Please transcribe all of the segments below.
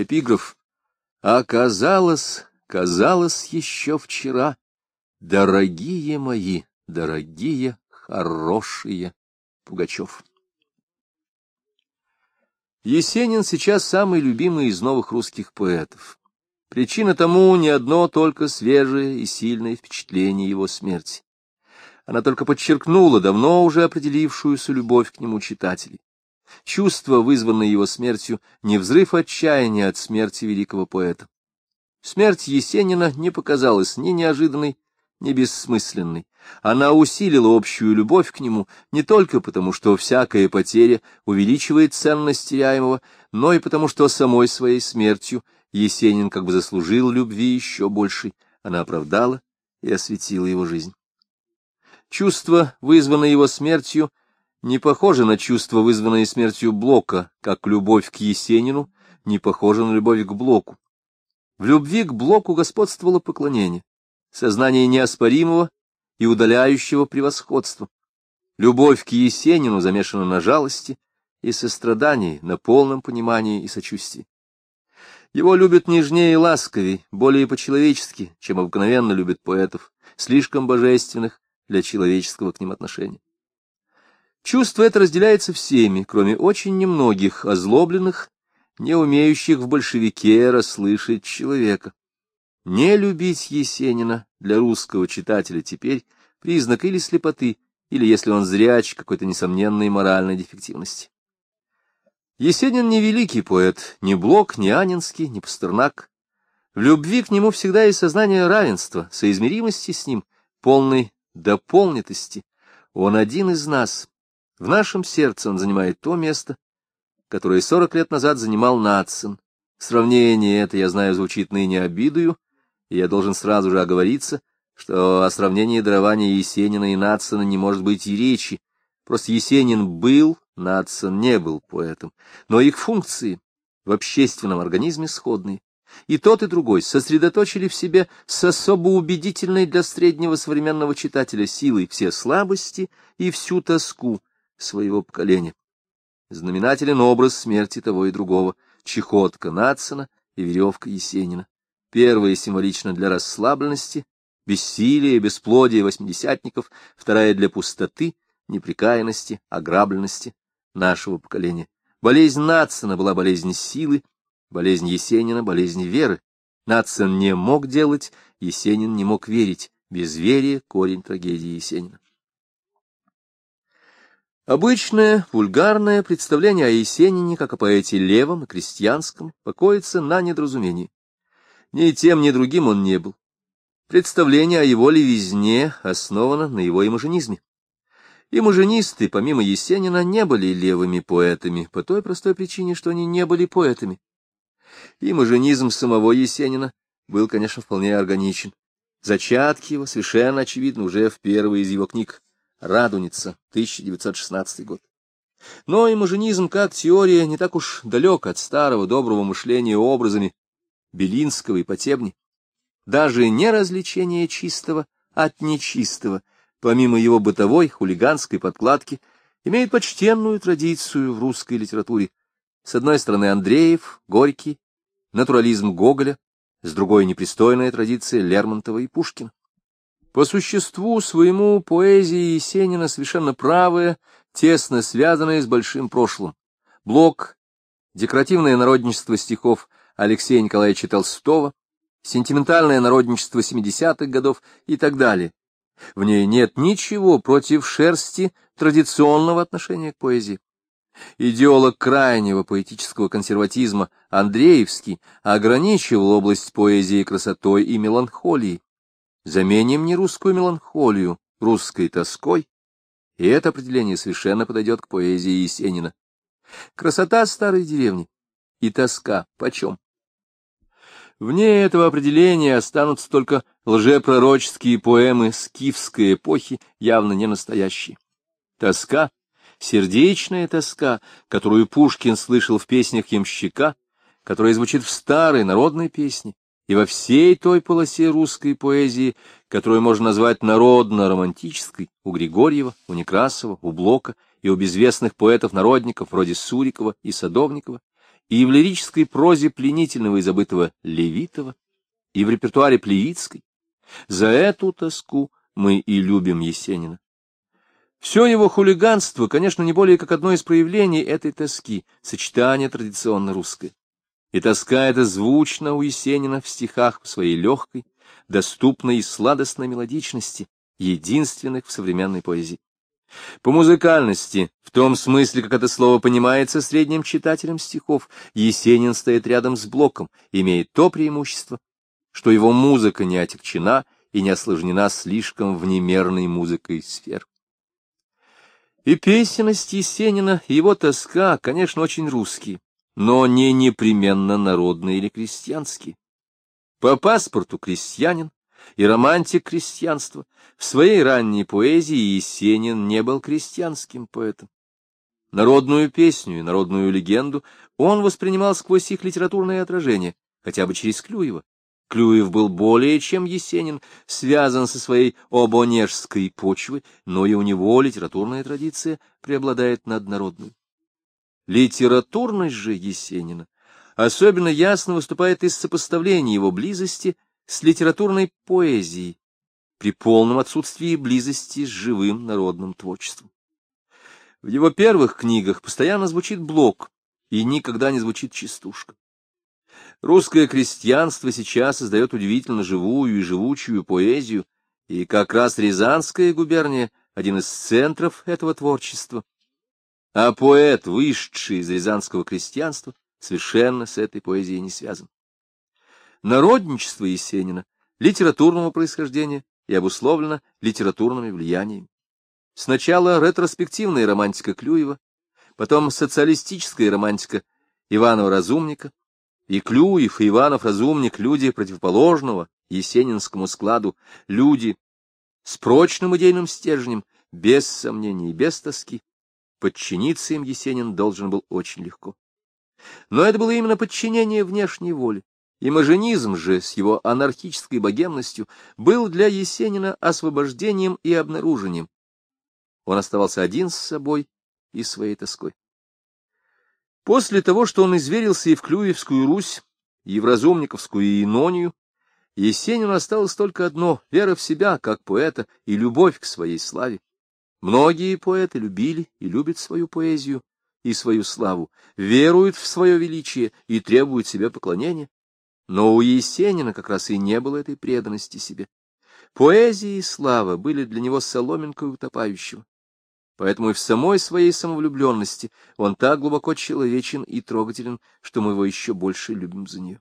Эпиграф. Оказалось, казалось еще вчера, дорогие мои, дорогие, хорошие Пугачев. Есенин сейчас самый любимый из новых русских поэтов. Причина тому не одно только свежее и сильное впечатление его смерти. Она только подчеркнула давно уже определившуюся любовь к нему читателей. Чувство, вызванное его смертью, не взрыв отчаяния от смерти великого поэта. Смерть Есенина не показалась ни неожиданной, ни бессмысленной. Она усилила общую любовь к нему не только потому, что всякая потеря увеличивает ценность теряемого, но и потому, что самой своей смертью Есенин как бы заслужил любви еще большей. Она оправдала и осветила его жизнь. Чувство, вызванное его смертью, не похоже на чувство, вызванное смертью Блока, как любовь к Есенину не похожа на любовь к Блоку. В любви к Блоку господствовало поклонение, сознание неоспоримого и удаляющего превосходства. Любовь к Есенину замешана на жалости и сострадании, на полном понимании и сочувствии. Его любят нежнее и ласковей, более по-человечески, чем обыкновенно любят поэтов, слишком божественных для человеческого к ним отношения. Чувство это разделяется всеми, кроме очень немногих, озлобленных, не умеющих в большевике расслышать человека. Не любить Есенина для русского читателя теперь признак или слепоты, или, если он зряч, какой-то несомненной моральной дефективности. Есенин не великий поэт, ни Блок, ни Анинский, ни Пастернак. В любви к нему всегда есть сознание равенства, соизмеримости с ним, полной дополнитости. Он один из нас. В нашем сердце он занимает то место, которое сорок лет назад занимал Нацин. Сравнение это, я знаю, звучит ныне обидою, и я должен сразу же оговориться, что о сравнении дарования Есенина и Нацина не может быть и речи. Просто Есенин был, Нацин не был поэтом, но их функции в общественном организме сходные. И тот, и другой сосредоточили в себе с особо убедительной для среднего современного читателя силой все слабости и всю тоску своего поколения. Знаменателен образ смерти того и другого, чехотка Нацина и веревка Есенина. Первая символична для расслабленности, бессилия и бесплодия восьмидесятников, вторая для пустоты, неприкаянности, ограбленности нашего поколения. Болезнь Нацина была болезнь силы, болезнь Есенина — болезнь веры. Нацин не мог делать, Есенин не мог верить. Безверие — корень трагедии Есенина. Обычное, вульгарное представление о Есенине, как о поэте левом и крестьянском, покоится на недоразумении. Ни тем, ни другим он не был. Представление о его левизне основано на его имажинизме. Имажинисты, помимо Есенина, не были левыми поэтами, по той простой причине, что они не были поэтами. Имажинизм самого Есенина был, конечно, вполне органичен. Зачатки его совершенно очевидны уже в первой из его книг «Радуница», 1916 год. Но имажинизм как теория не так уж далек от старого доброго мышления образами, Белинского и Потебни. Даже не развлечение чистого от нечистого, помимо его бытовой хулиганской подкладки, имеет почтенную традицию в русской литературе. С одной стороны Андреев, Горький, натурализм Гоголя, с другой непристойная традиция Лермонтова и Пушкина. По существу своему поэзия Есенина совершенно правая, тесно связанная с большим прошлым. Блок, декоративное народничество стихов Алексея Николаевича Толстого, сентиментальное народничество 70-х годов и так далее. В ней нет ничего против шерсти традиционного отношения к поэзии. Идеолог крайнего поэтического консерватизма Андреевский ограничивал область поэзии красотой и меланхолией. Заменим не русскую меланхолию русской тоской, и это определение совершенно подойдет к поэзии Есенина. Красота старой деревни и тоска почем? Вне этого определения останутся только лжепророческие поэмы скифской эпохи, явно не настоящие. Тоска, сердечная тоска, которую Пушкин слышал в песнях ямщика, которая звучит в старой народной песне и во всей той полосе русской поэзии, которую можно назвать народно-романтической, у Григорьева, у Некрасова, у Блока и у безвестных поэтов-народников вроде Сурикова и Садовникова, и в лирической прозе пленительного и забытого Левитова, и в репертуаре Плевицкой. За эту тоску мы и любим Есенина. Все его хулиганство, конечно, не более как одно из проявлений этой тоски, сочетание традиционно русское. И тоска эта звучна у Есенина в стихах в своей легкой, доступной и сладостной мелодичности, единственных в современной поэзии. По музыкальности, в том смысле, как это слово понимается средним читателем стихов, Есенин стоит рядом с Блоком, имеет то преимущество, что его музыка не отягчена и не осложнена слишком внемерной музыкой сфер. И песенность Есенина, и его тоска, конечно, очень русские, но не непременно народные или крестьянские. По паспорту крестьянин и романтик крестьянства, в своей ранней поэзии Есенин не был крестьянским поэтом. Народную песню и народную легенду он воспринимал сквозь их литературное отражение, хотя бы через Клюева. Клюев был более чем Есенин, связан со своей обонежской почвой, но и у него литературная традиция преобладает над народной. Литературность же Есенина особенно ясно выступает из сопоставления его близости с литературной поэзией при полном отсутствии близости с живым народным творчеством. В его первых книгах постоянно звучит блок, и никогда не звучит частушка. Русское крестьянство сейчас создает удивительно живую и живучую поэзию, и как раз Рязанская губерния — один из центров этого творчества. А поэт, вышедший из рязанского крестьянства, совершенно с этой поэзией не связан. Народничество Есенина литературного происхождения и обусловлено литературными влияниями. Сначала ретроспективная романтика Клюева, потом социалистическая романтика Иванова-Разумника, и Клюев, и Иванов-Разумник — люди противоположного есенинскому складу, люди с прочным идейным стержнем, без сомнений и без тоски. Подчиниться им Есенин должен был очень легко. Но это было именно подчинение внешней воле. Имажинизм же с его анархической богемностью был для Есенина освобождением и обнаружением. Он оставался один с собой и своей тоской. После того, что он изверился и в Клюевскую Русь, и в Разумниковскую Инонию, Есенину осталось только одно — вера в себя, как поэта, и любовь к своей славе. Многие поэты любили и любят свою поэзию и свою славу, веруют в свое величие и требуют себе поклонения. Но у Есенина как раз и не было этой преданности себе. Поэзия и слава были для него соломинкой утопающего. Поэтому и в самой своей самовлюбленности он так глубоко человечен и трогателен, что мы его еще больше любим за нее.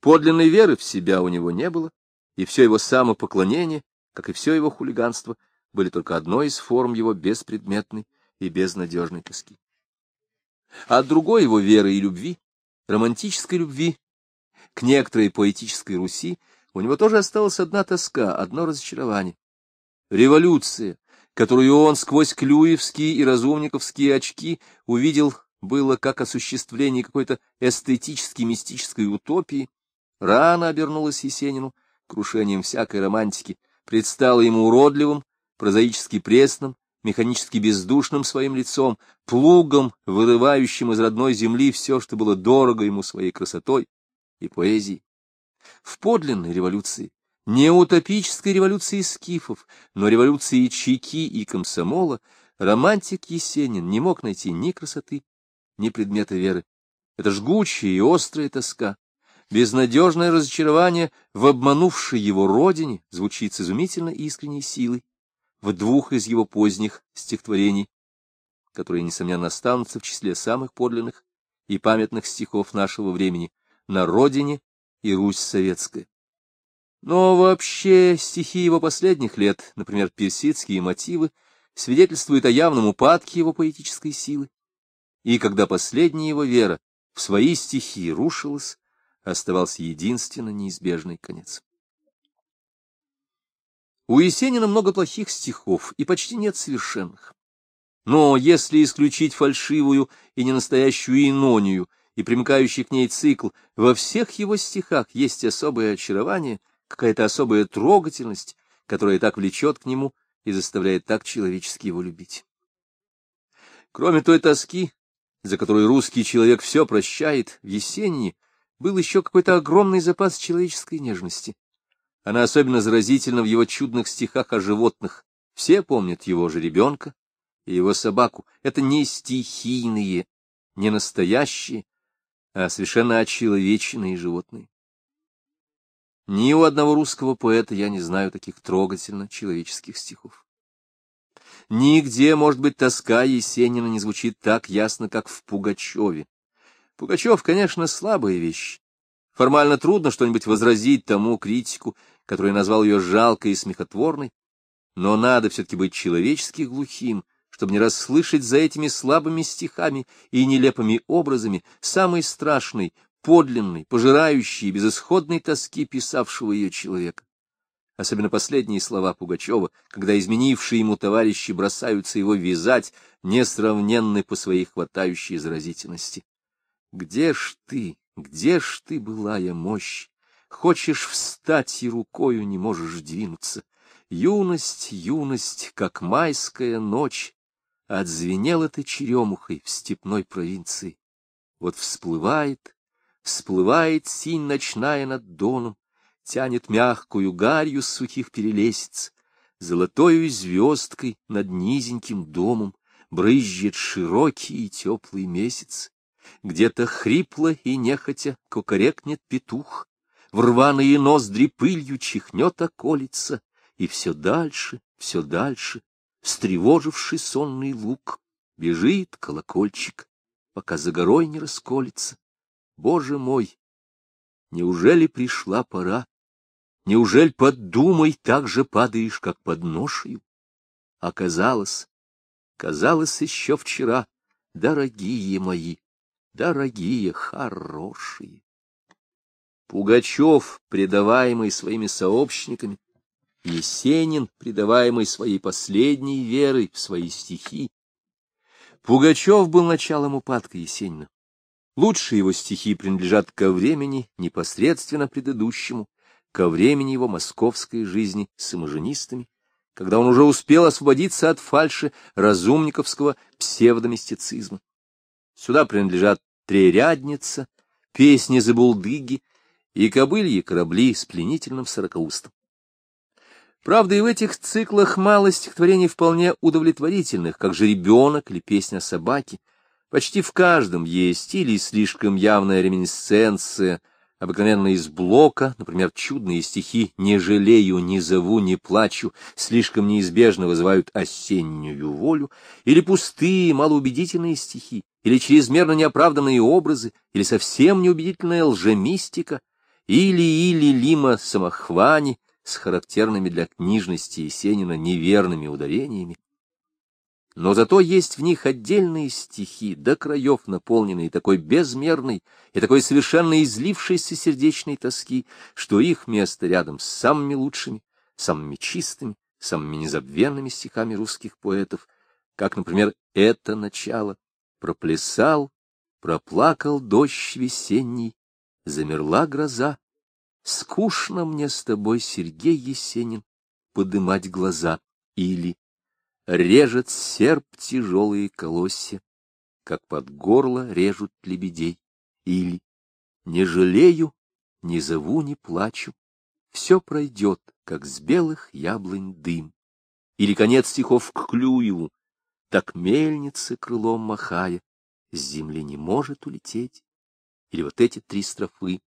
Подлинной веры в себя у него не было, и все его самопоклонение, как и все его хулиганство, были только одной из форм его беспредметной и безнадежной тоски. А от другой его веры и любви, романтической любви, к некоторой поэтической Руси, у него тоже осталась одна тоска, одно разочарование. Революция, которую он сквозь клюевские и разумниковские очки увидел, было как осуществление какой-то эстетически-мистической утопии, рано обернулась Есенину крушением всякой романтики, предстала ему уродливым, прозаически пресным, механически бездушным своим лицом, плугом, вырывающим из родной земли все, что было дорого ему своей красотой и поэзией. В подлинной революции не утопической революции скифов, но революции чеки и комсомола, романтик Есенин не мог найти ни красоты, ни предмета веры. Это жгучая и острая тоска, безнадежное разочарование в обманувшей его родине звучит с изумительно искренней силой в двух из его поздних стихотворений, которые, несомненно, останутся в числе самых подлинных и памятных стихов нашего времени «На родине» и «Русь советская». Но вообще стихи его последних лет, например, персидские мотивы, свидетельствуют о явном упадке его поэтической силы. И когда последняя его вера в свои стихи рушилась, оставался единственно неизбежный конец. У Есенина много плохих стихов и почти нет совершенных. Но если исключить фальшивую и ненастоящую инонию и примыкающий к ней цикл, во всех его стихах есть особое очарование — какая-то особая трогательность, которая так влечет к нему и заставляет так человечески его любить. Кроме той тоски, за которую русский человек все прощает, в Есенине был еще какой-то огромный запас человеческой нежности. Она особенно заразительна в его чудных стихах о животных. Все помнят его же ребенка и его собаку. Это не стихийные, не настоящие, а совершенно очеловеченные животные. Ни у одного русского поэта я не знаю таких трогательно человеческих стихов. Нигде, может быть, тоска Есенина не звучит так ясно, как в Пугачеве. Пугачев, конечно, слабая вещь. Формально трудно что-нибудь возразить тому критику, который назвал ее жалкой и смехотворной, но надо все-таки быть человечески глухим, чтобы не расслышать за этими слабыми стихами и нелепыми образами самый страшный, подлинный, пожирающий безысходной тоски писавшего ее человека. Особенно последние слова Пугачева, когда изменившие ему товарищи бросаются его вязать, несравненны по своей хватающей заразительности. Где ж ты, где ж ты, былая мощь? Хочешь встать и рукою не можешь двинуться. Юность, юность, как майская ночь, отзвенела ты черемухой в степной провинции. Вот всплывает, всплывает синь ночная над доном, тянет мягкую гарью с сухих перелесиц, золотою звездкой над низеньким домом брызжет широкий и теплый месяц. Где-то хрипло и нехотя кукарекнет петух, в рваные ноздри пылью чихнет околица, и все дальше, все дальше, встревоживший сонный лук, бежит колокольчик, пока за горой не расколется. Боже мой! Неужели пришла пора? Неужели под думой так же падаешь, как под ношею? Оказалось, казалось еще вчера, дорогие мои, дорогие, хорошие. Пугачев, предаваемый своими сообщниками, Есенин, предаваемый своей последней верой в свои стихи. Пугачев был началом упадка Есенина. Лучшие его стихи принадлежат ко времени, непосредственно предыдущему, ко времени его московской жизни с имажинистами, когда он уже успел освободиться от фальши разумниковского псевдомистицизма. Сюда принадлежат «Трерядница», «Песни забулдыги» и «Кобыльи корабли» с пленительным сорокаустом. Правда, и в этих циклах мало стихотворений вполне удовлетворительных, как же «Ребенок» или «Песня собаки». Почти в каждом есть или слишком явная реминисценция — обыкновенно из блока, например, чудные стихи «Не жалею, не зову, не плачу» слишком неизбежно вызывают осеннюю волю, или пустые, малоубедительные стихи, или чрезмерно неоправданные образы, или совсем неубедительная лжемистика, или-или Лима самохвани с характерными для книжности Есенина неверными ударениями, но зато есть в них отдельные стихи, до краев наполненные такой безмерной и такой совершенно излившейся сердечной тоски, что их место рядом с самыми лучшими, самыми чистыми, самыми незабвенными стихами русских поэтов, как, например, это начало «Проплясал, проплакал дождь весенний, замерла гроза, скучно мне с тобой, Сергей Есенин, подымать глаза» или Режет серп тяжелые колосья, как под горло режут лебедей. Или не жалею, не зову, не плачу, все пройдет, как с белых яблонь дым. Или конец стихов к Клюеву, так мельница крылом махая, с земли не может улететь. Или вот эти три строфы.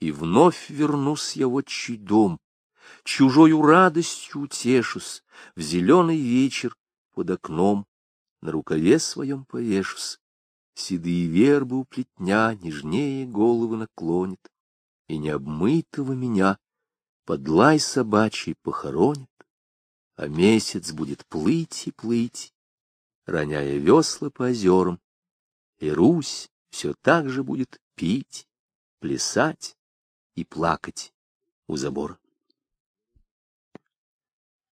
И вновь вернусь я в отчий дом, чужою радостью утешусь, в зеленый вечер под окном на рукаве своем повешусь. Седые вербы у плетня нежнее головы наклонит, и необмытого меня под лай собачий похоронит, а месяц будет плыть и плыть, роняя весла по озерам, и Русь все так же будет пить, плясать и плакать у забора.